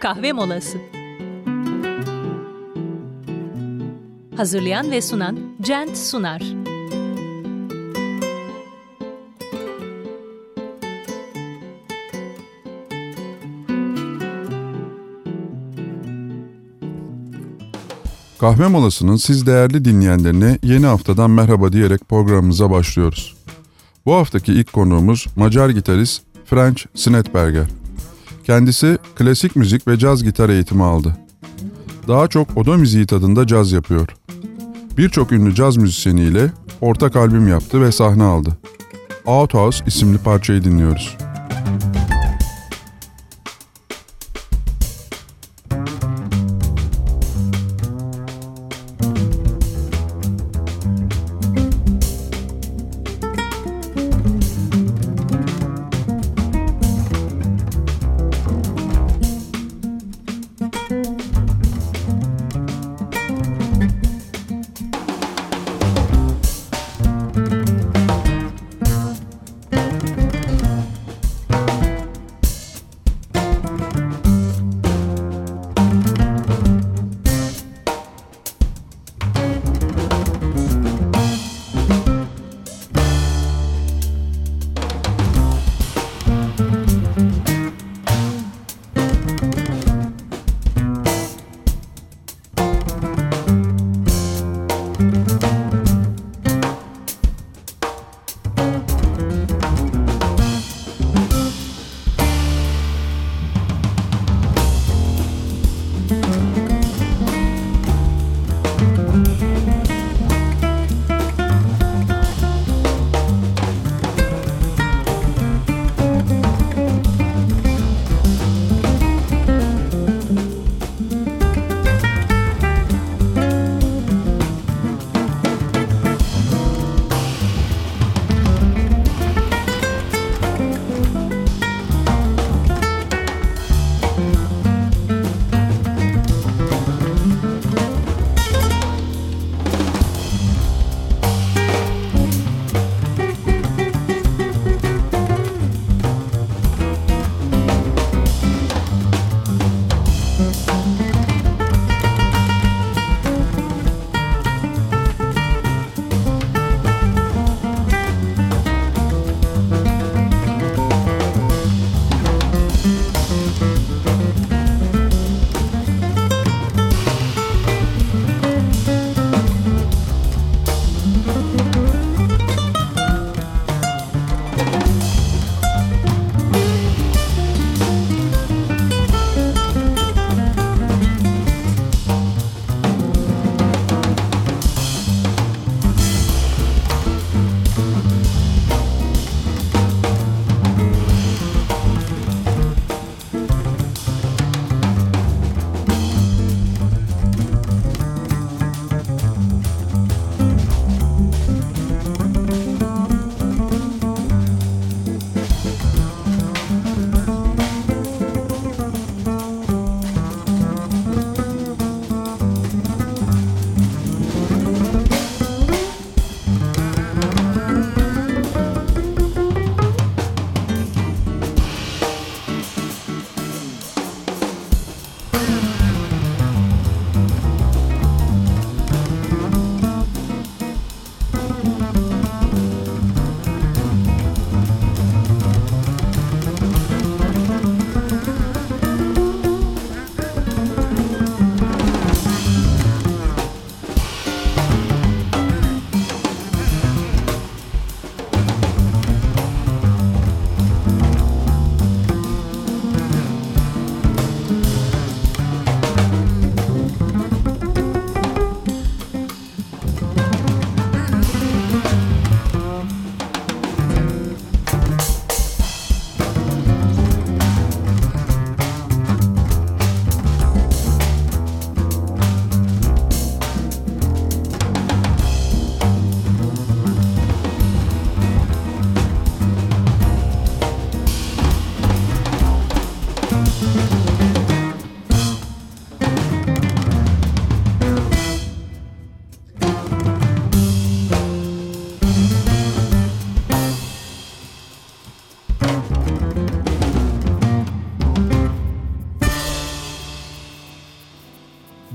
kahve molası. Hazırlayan ve sunan Cent Sunar. Kahve molasının siz değerli dinleyenlerine yeni haftadan merhaba diyerek programımıza başlıyoruz. Bu haftaki ilk konuğumuz Macar gitarist French Snetberger. Kendisi klasik müzik ve caz gitar eğitimi aldı. Daha çok oda müziği tadında caz yapıyor. Birçok ünlü caz müzisyeniyle ortak albüm yaptı ve sahne aldı. Outhouse isimli parçayı dinliyoruz.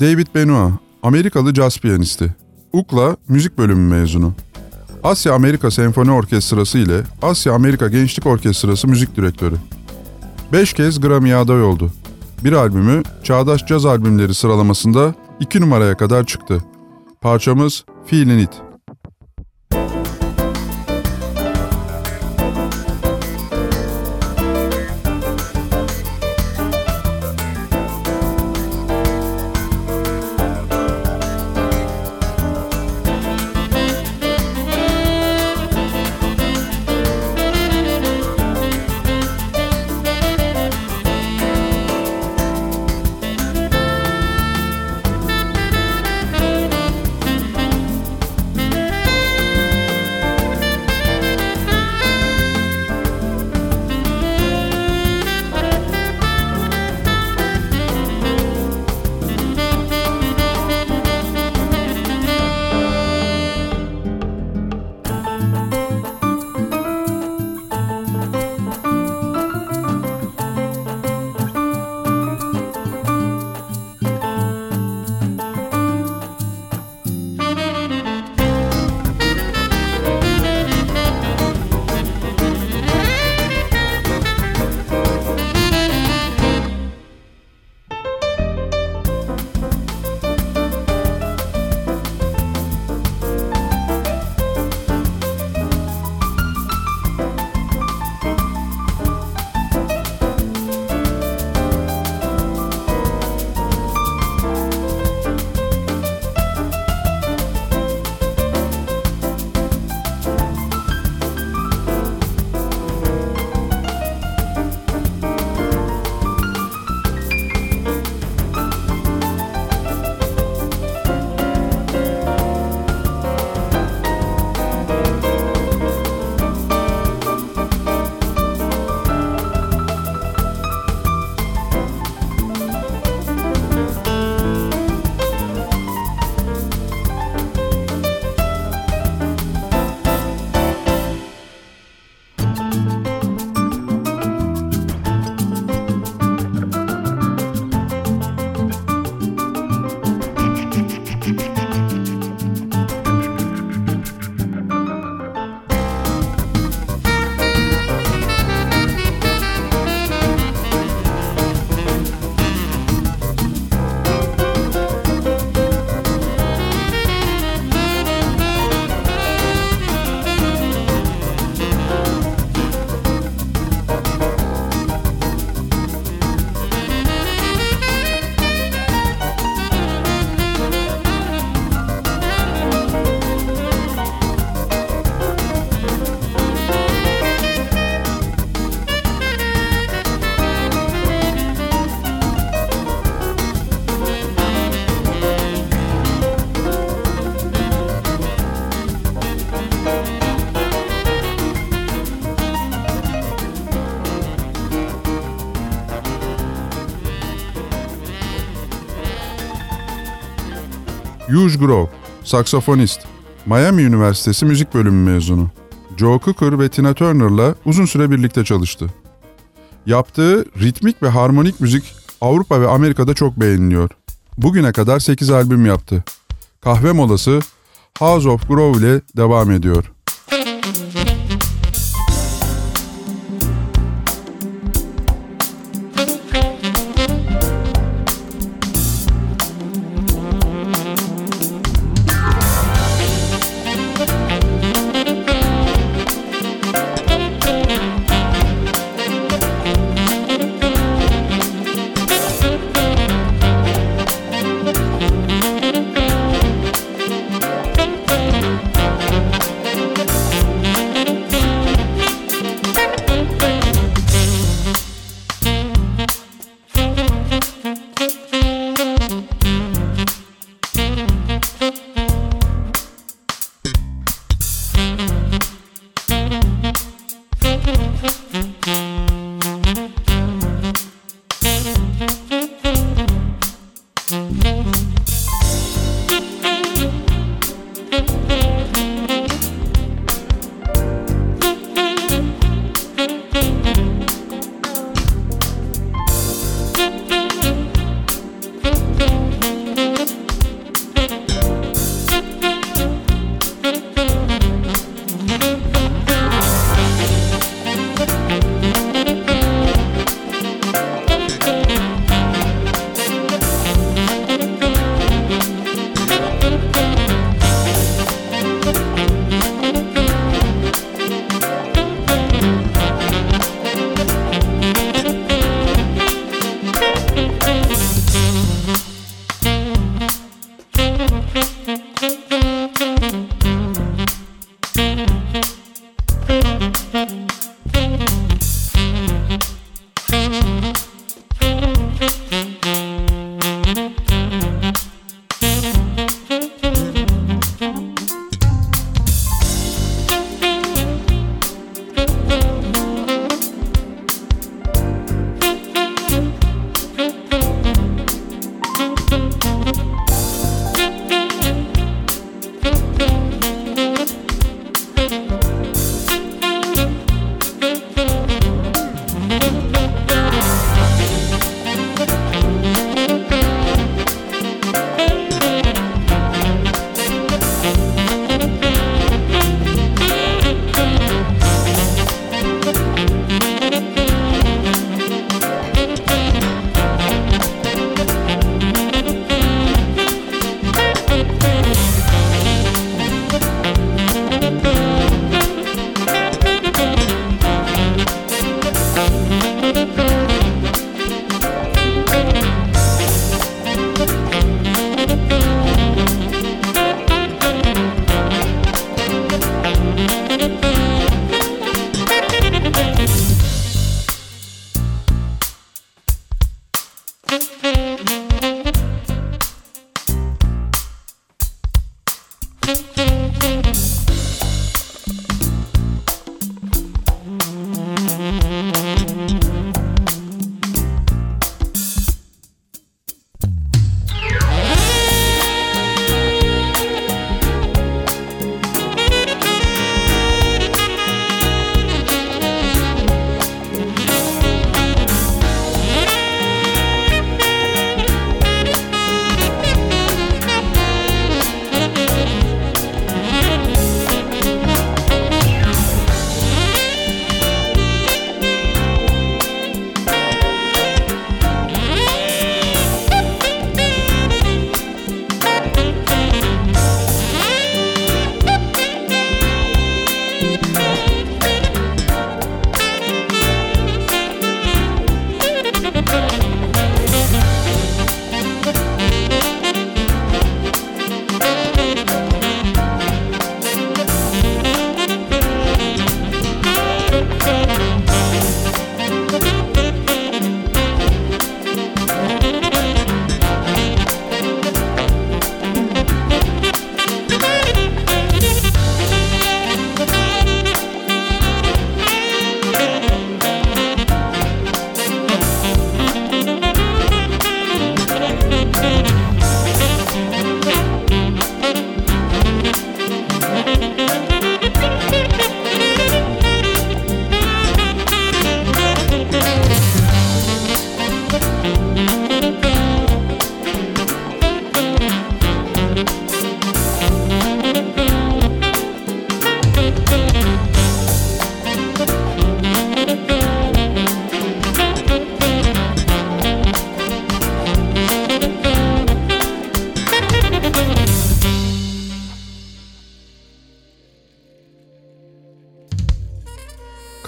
David Benoit, Amerikalı caz piyanisti. UKLA müzik bölümü mezunu. Asya Amerika Senfoni Orkestrası ile Asya Amerika Gençlik Orkestrası müzik direktörü. Beş kez Grammy aday oldu. Bir albümü Çağdaş Caz Albümleri sıralamasında iki numaraya kadar çıktı. Parçamız Feelin' It. Hugh Grove, saksafonist. Miami Üniversitesi Müzik Bölümü mezunu. Joe Cocker ve Tina Turner'la uzun süre birlikte çalıştı. Yaptığı ritmik ve harmonik müzik Avrupa ve Amerika'da çok beğeniliyor. Bugüne kadar 8 albüm yaptı. Kahve molası House of Grove ile devam ediyor.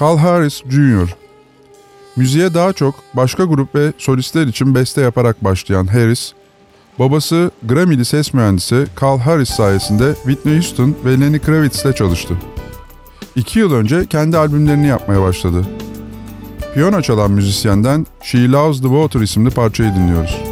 Carl Harris Jr. Müziğe daha çok başka grup ve solistler için beste yaparak başlayan Harris, babası Grammy'li ses mühendisi Carl Harris sayesinde Whitney Houston ve Lenny Kravitz'le çalıştı. İki yıl önce kendi albümlerini yapmaya başladı. Piyano çalan müzisyenden She Loves the Water isimli parçayı dinliyoruz.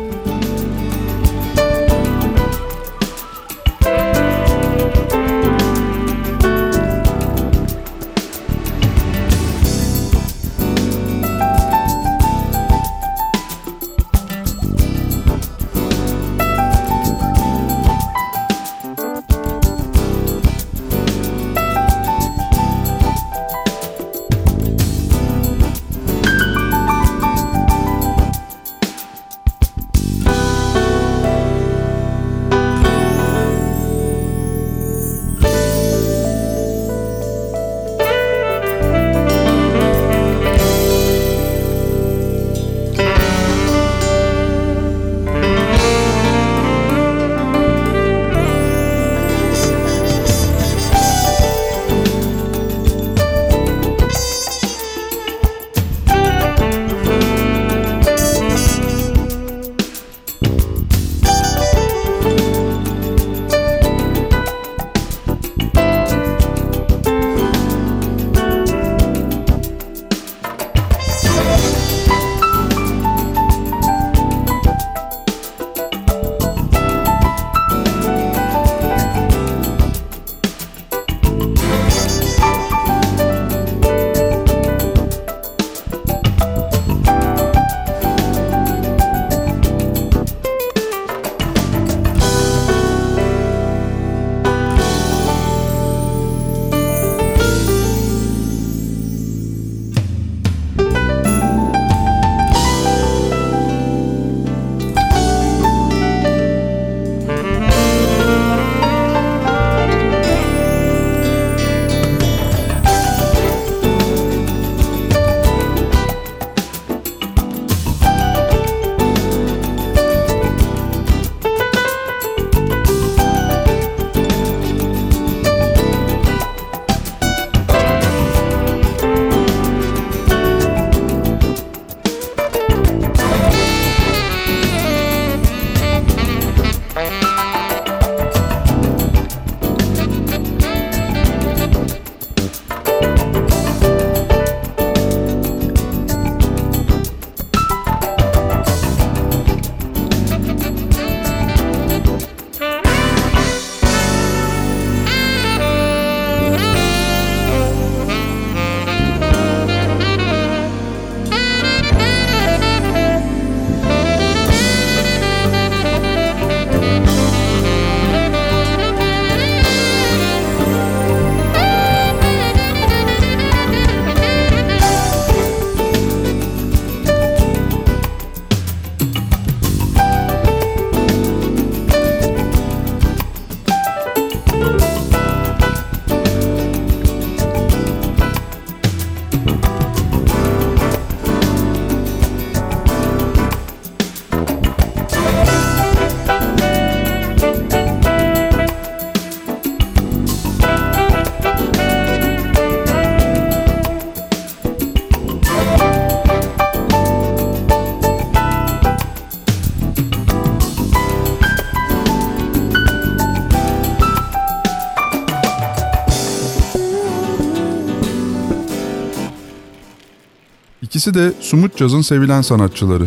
İkisi de Sumut Caz'ın sevilen sanatçıları.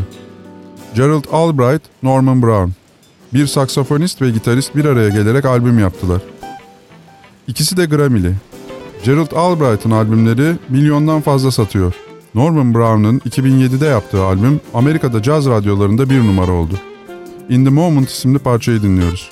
Gerald Albright, Norman Brown. Bir saksafonist ve gitarist bir araya gelerek albüm yaptılar. İkisi de Grammy'li. Gerald Albright'ın albümleri milyondan fazla satıyor. Norman Brown'un 2007'de yaptığı albüm Amerika'da caz radyolarında bir numara oldu. In the Moment isimli parçayı dinliyoruz.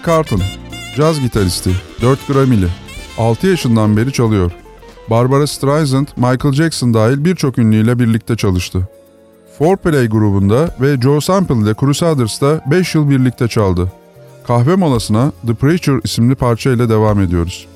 Larry Carlton, caz gitaristi, 4 Grammy'li. 6 yaşından beri çalıyor. Barbara Streisand, Michael Jackson dahil birçok ünlüyle birlikte çalıştı. Fourplay grubunda ve Joe Sample ile Crusaders'ta 5 yıl birlikte çaldı. Kahve molasına The Preacher isimli parça ile devam ediyoruz.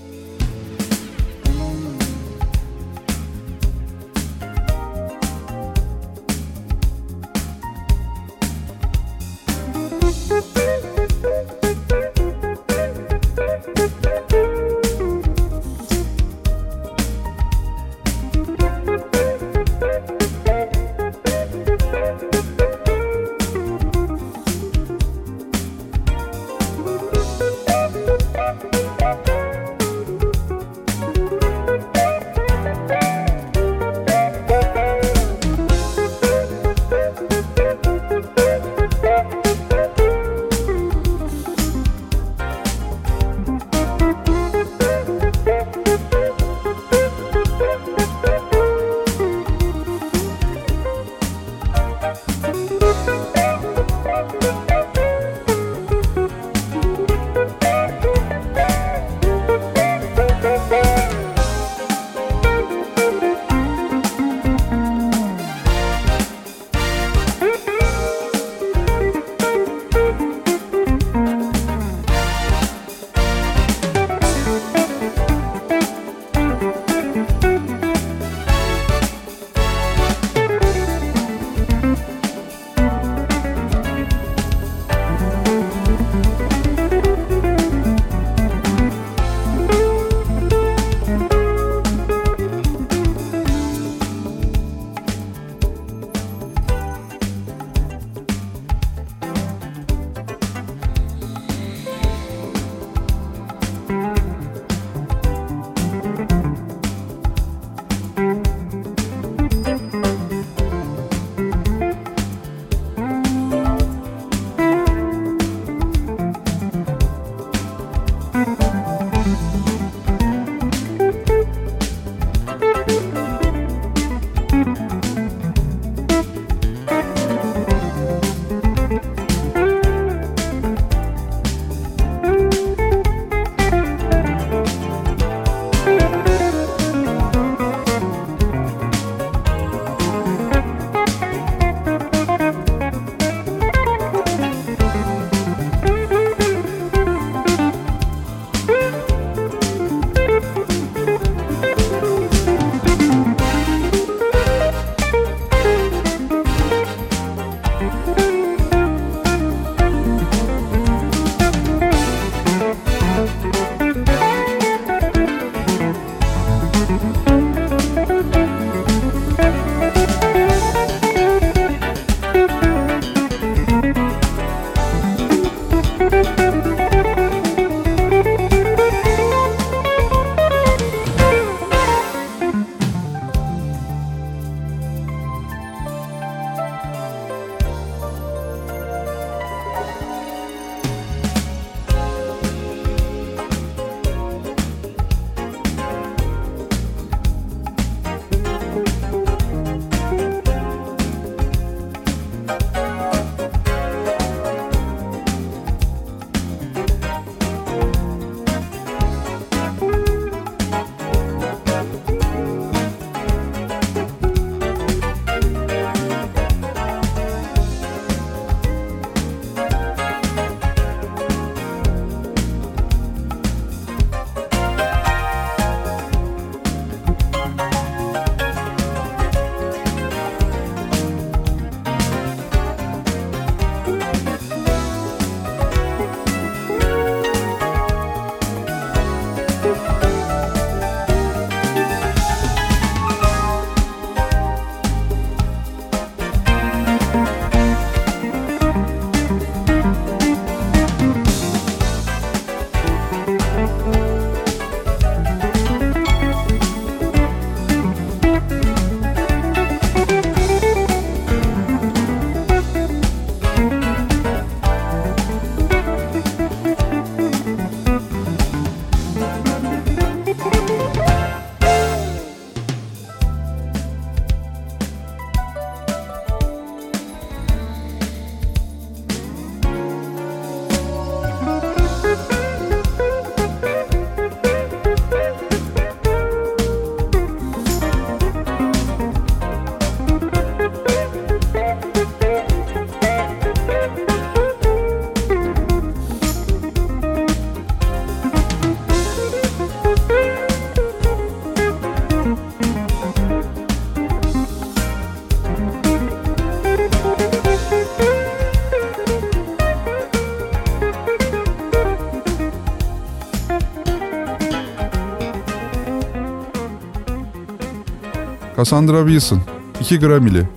Cassandra Wilson, 2 Grammy'li.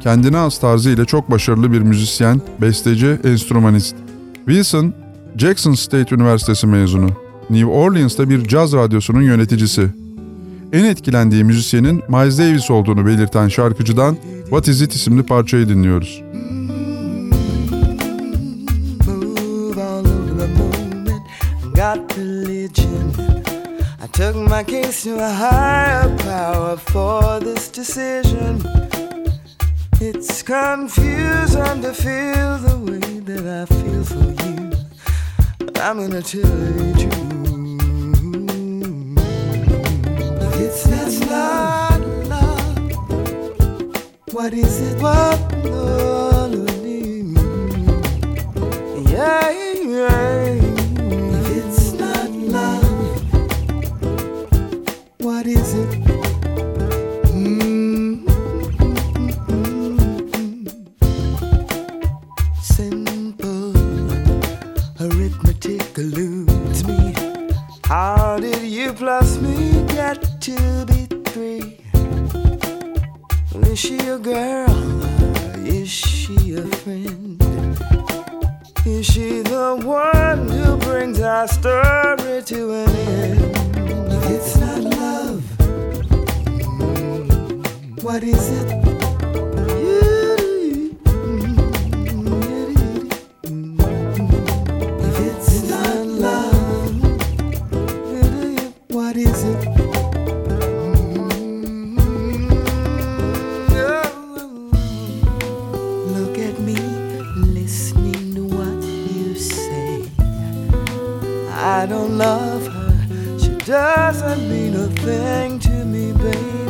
Kendine az tarzı ile çok başarılı bir müzisyen, besteci, enstrümanist. Wilson, Jackson State Üniversitesi mezunu. New Orleans'ta bir caz radyosunun yöneticisi. En etkilendiği müzisyenin Miles Davis olduğunu belirten şarkıcıdan What Is It isimli parçayı dinliyoruz. My case to a higher power for this decision. It's confusing to feel the way that I feel for you. But I'm gonna tell you truth. It's that's not love. What is it? What love? doesn't mean a thing to me, baby.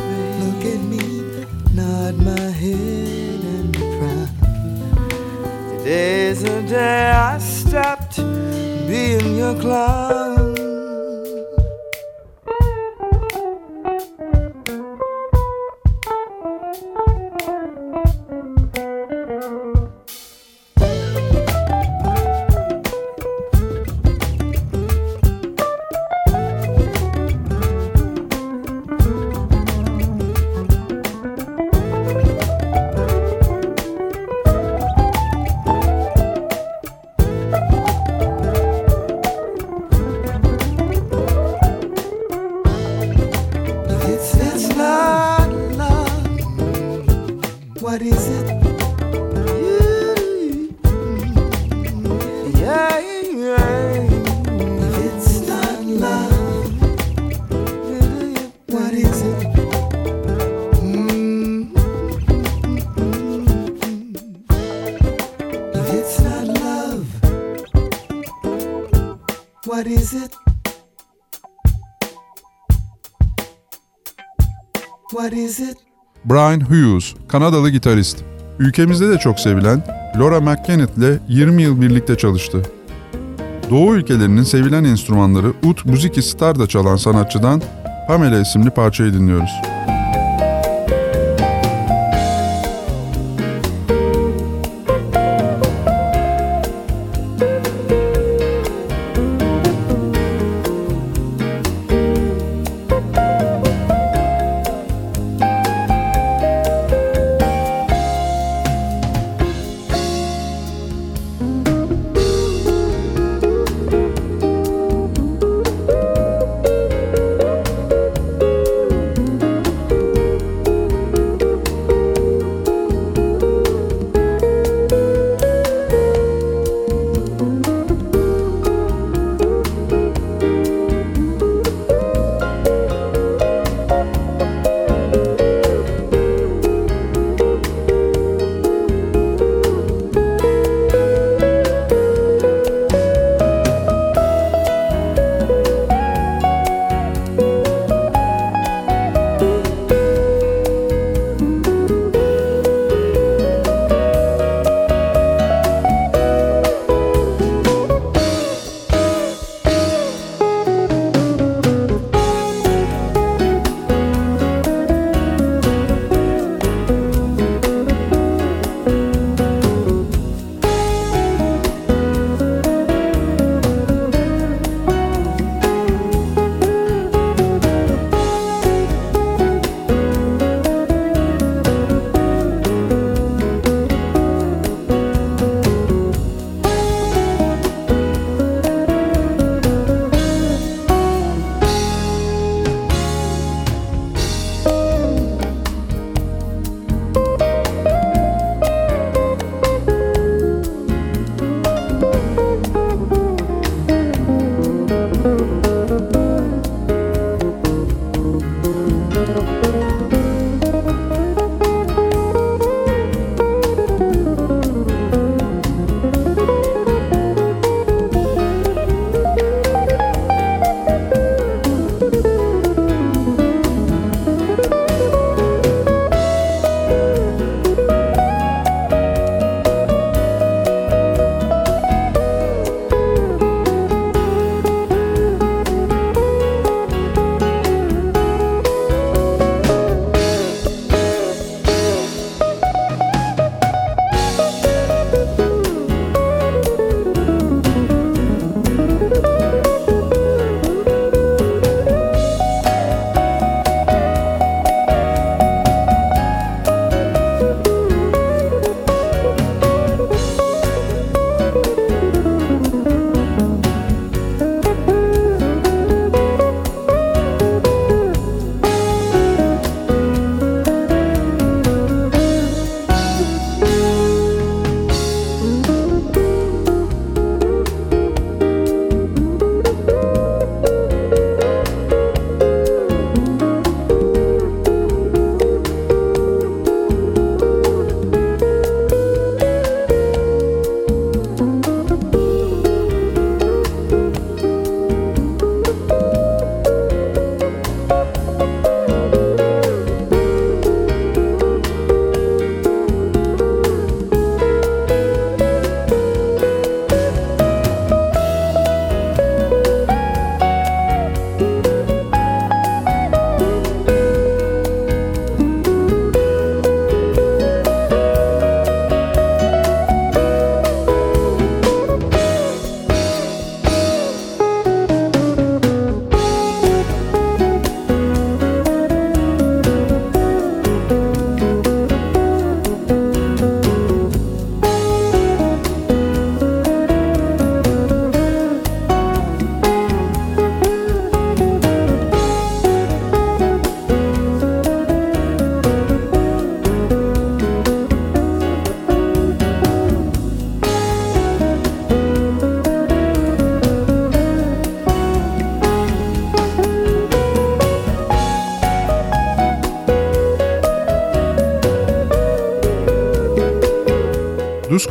Look at me, nod my head and cry. Today's the day I stopped being your clown. Brian Hughes, Kanadalı gitarist. Ülkemizde de çok sevilen Laura McKennitt ile 20 yıl birlikte çalıştı. Doğu ülkelerinin sevilen enstrümanları ut, müzik, star da çalan sanatçıdan Pamela isimli parçayı dinliyoruz.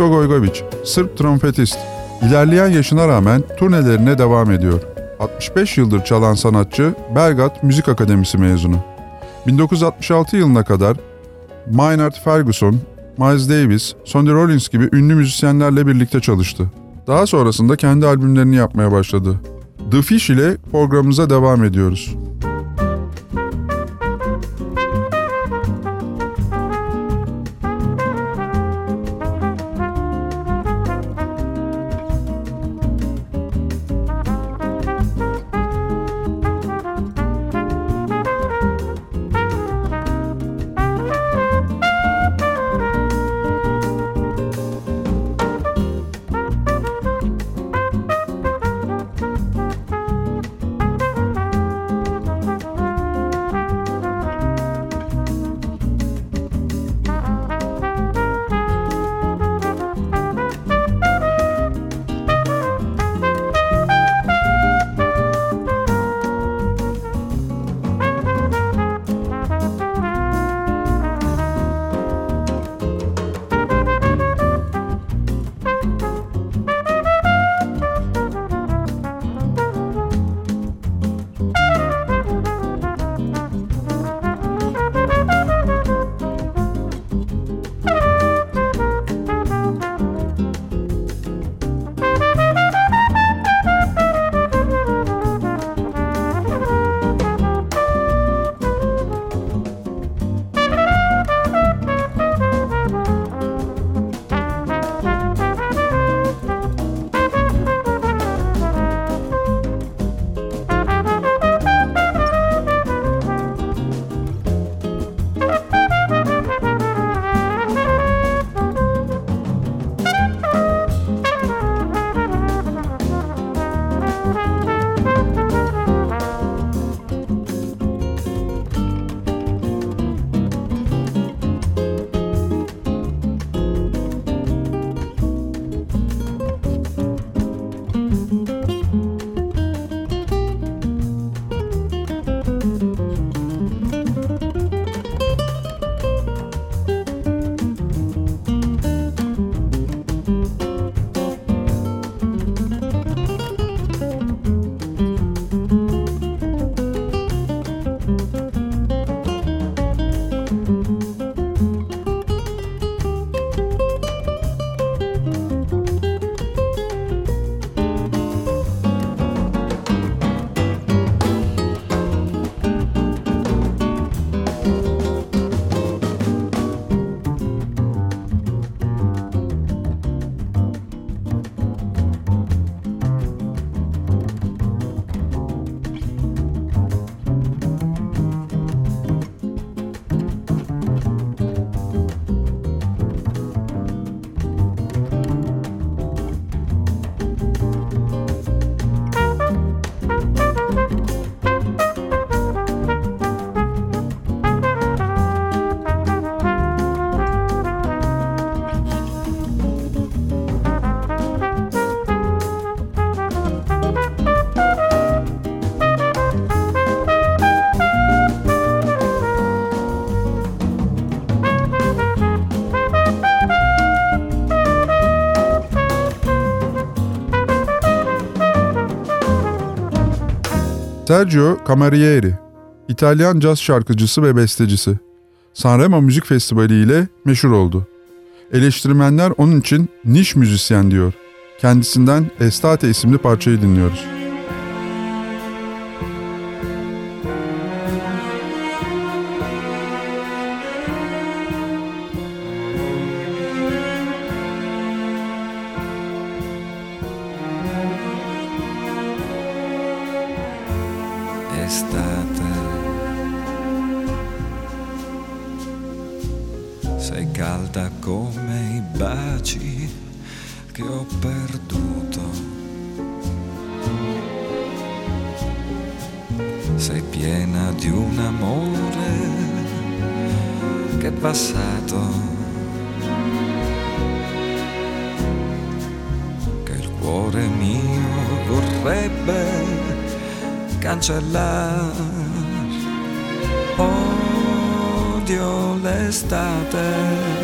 Dusko Gojgovic, Sırp trompetist. İlerleyen yaşına rağmen turnelerine devam ediyor. 65 yıldır çalan sanatçı Belgrad Müzik Akademisi mezunu. 1966 yılına kadar Maynard Ferguson, Miles Davis, Sonny Rollins gibi ünlü müzisyenlerle birlikte çalıştı. Daha sonrasında kendi albümlerini yapmaya başladı. The Fish ile programımıza devam ediyoruz. Sergio Camarieri, İtalyan caz şarkıcısı ve bestecisi. Sanremo Müzik Festivali ile meşhur oldu. Eleştirmenler onun için niş müzisyen diyor. Kendisinden Estate isimli parçayı dinliyoruz. Che è passato. Che il cuore mio vorrebbe cancellar. Odio l'estate.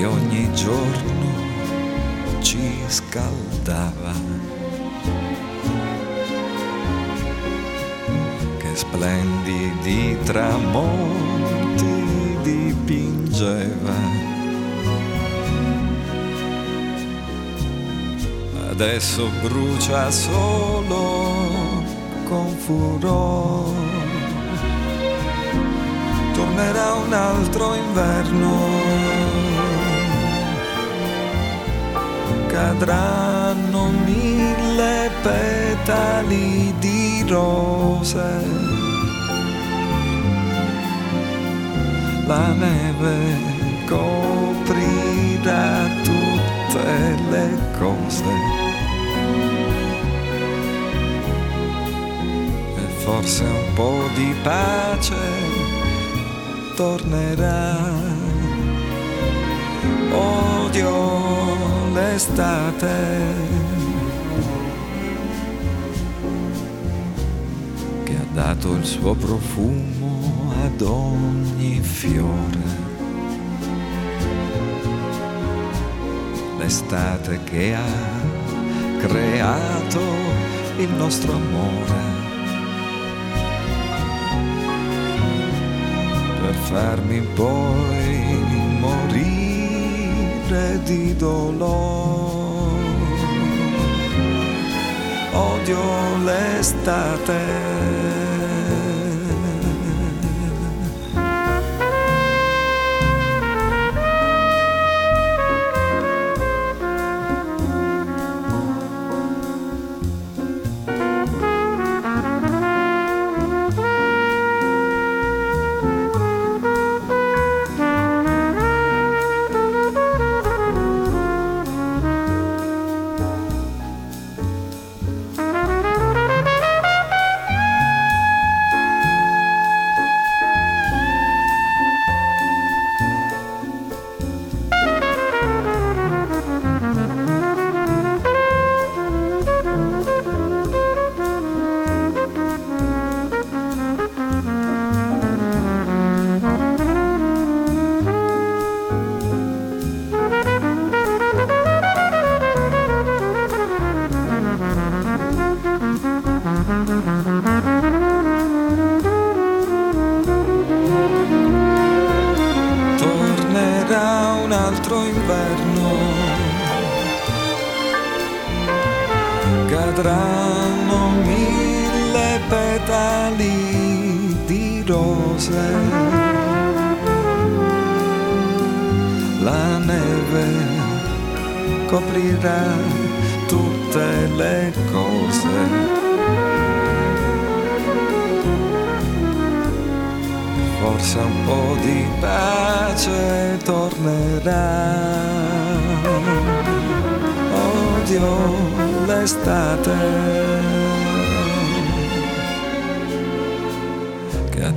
che ogni giorno ci scaldava. Splendidi tramonti dipingeva. Adesso brucia solo con furore tornerà un altro inverno. Cadranno mille petali di rose. La neve coprirà tutte le cose. E forse un po' di pace tornerà. Odio l'estate. dato il suo profumo ad ogni fiore. L'estate che ha creato il nostro amore. Per farmi poi morire di dolore. Odio l'estate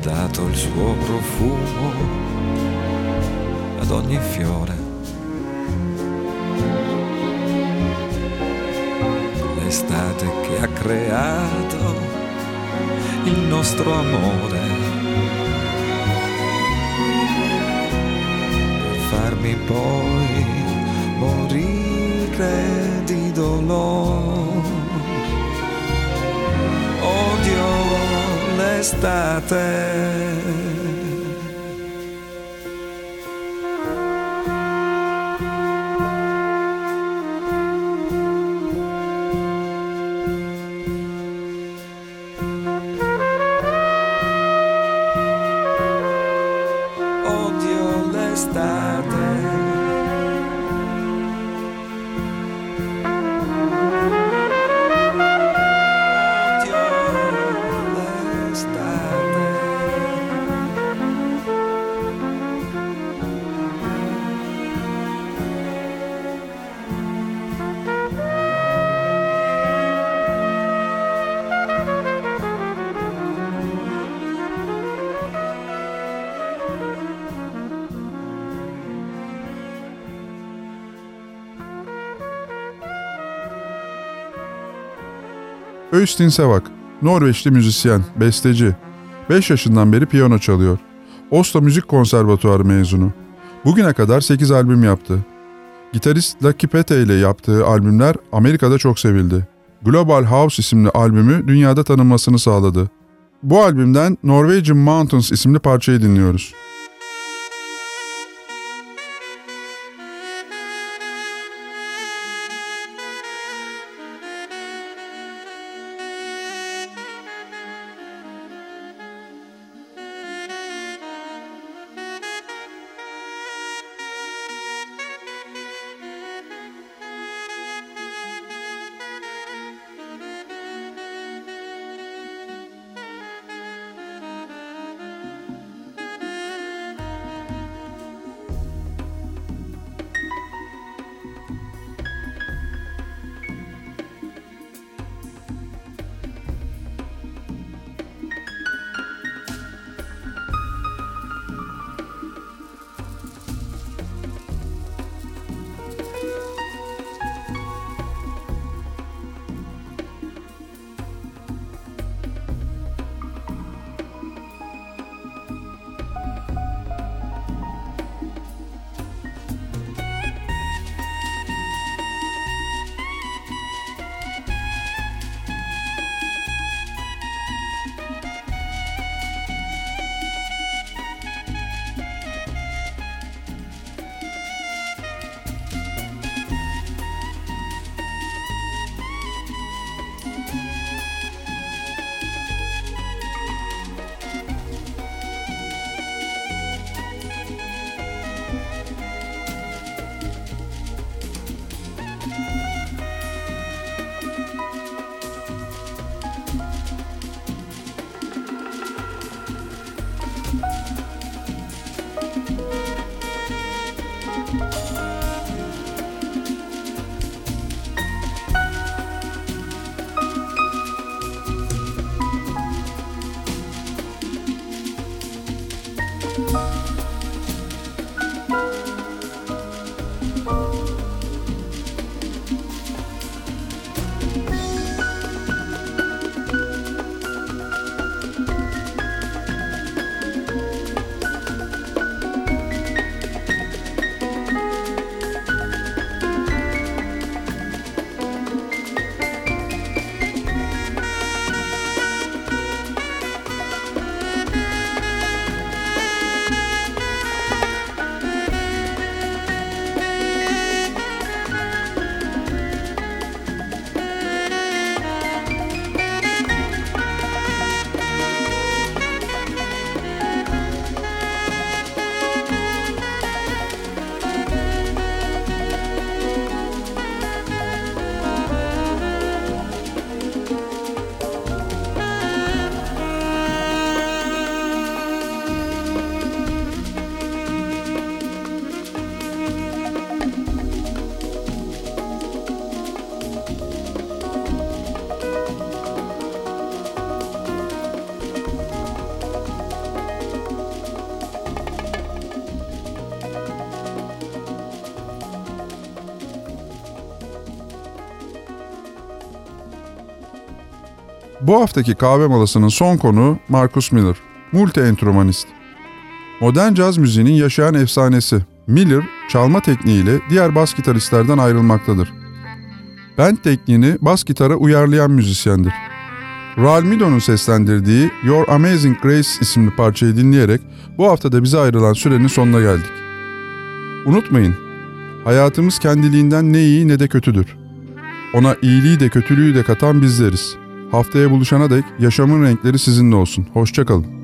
dato il suo profumo ad ogni fiore. L'estate che ha creato il nostro amore farmi poi morire di dolore. Odio l'estate. Øystein Sevak, Norveçli müzisyen, besteci. 5 yaşından beri piyano çalıyor. Oslo Müzik Konservatuarı mezunu. Bugüne kadar 8 albüm yaptı. Gitarist Lucky Pete ile yaptığı albümler Amerika'da çok sevildi. Global House isimli albümü dünyada tanınmasını sağladı. Bu albümden Norwegian Mountains isimli parçayı dinliyoruz. Bu haftaki kahve molasının son konuğu Marcus Miller, multi-enstrümanist. Modern caz müziğinin yaşayan efsanesi. Miller, çalma tekniğiyle diğer bas gitaristlerden ayrılmaktadır. Band tekniğini bas gitara uyarlayan müzisyendir. Raul Mido'nun seslendirdiği Your Amazing Grace isimli parçayı dinleyerek bu haftada bize ayrılan sürenin sonuna geldik. Unutmayın, hayatımız kendiliğinden ne iyi ne de kötüdür. Ona iyiliği de kötülüğü de katan bizleriz. Haftaya buluşana dek yaşamın renkleri sizinle olsun. Hoşçakalın.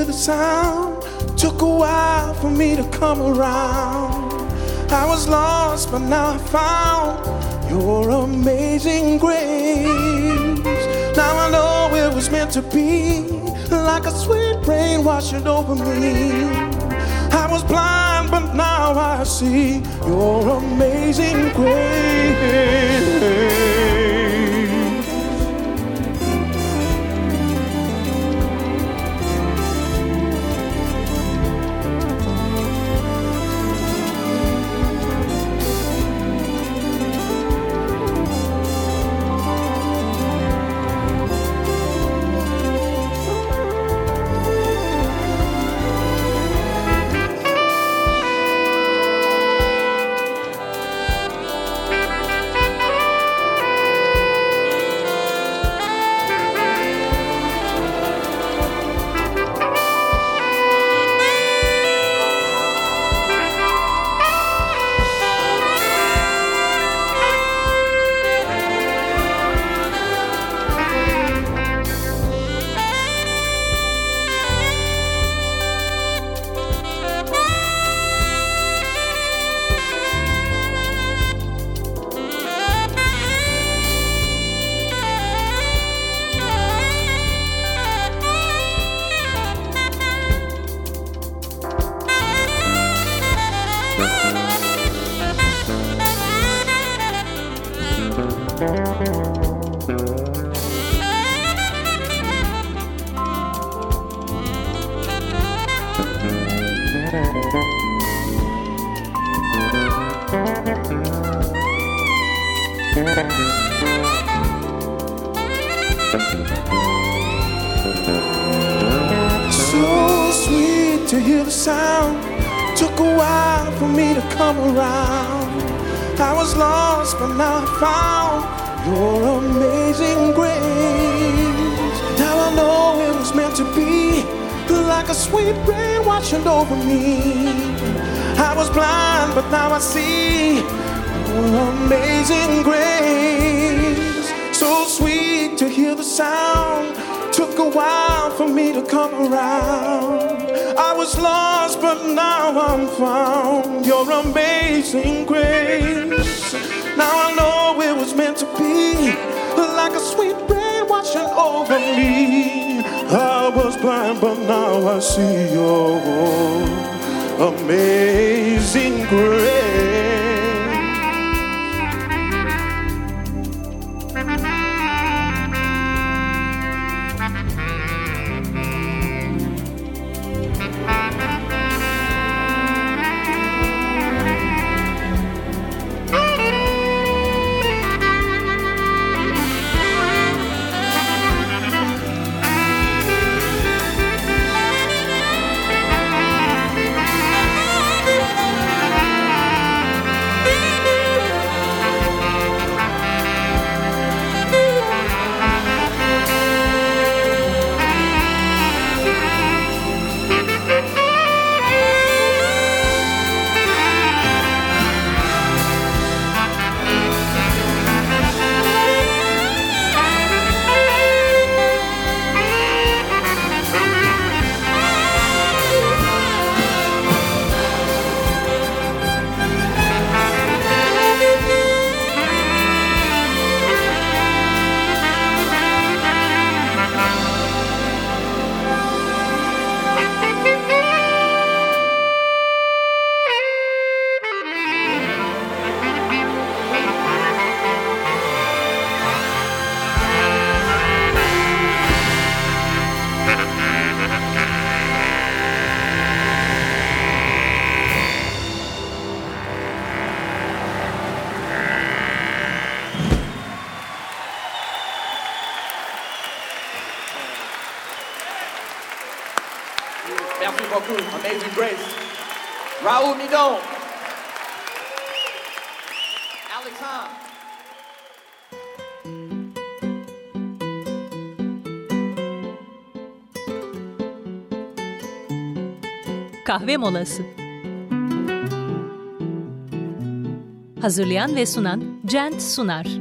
Hear the sound. Took a while for me to come around. I was lost, but now I found your amazing grace. Now I know it was meant to be, like a sweet rain washing over me. I was blind, but now I see your amazing grace. Sweet rain washing over me. I was blind, but now I see your amazing grace. So sweet to hear the sound. Took a while for me to come around. I was lost, but now I'm found. Your amazing grace. Now I know it was meant to be, like a sweet rain washing over me. I see your amazing grace. Molası. Hazırlayan ve sunan Cent Sunar.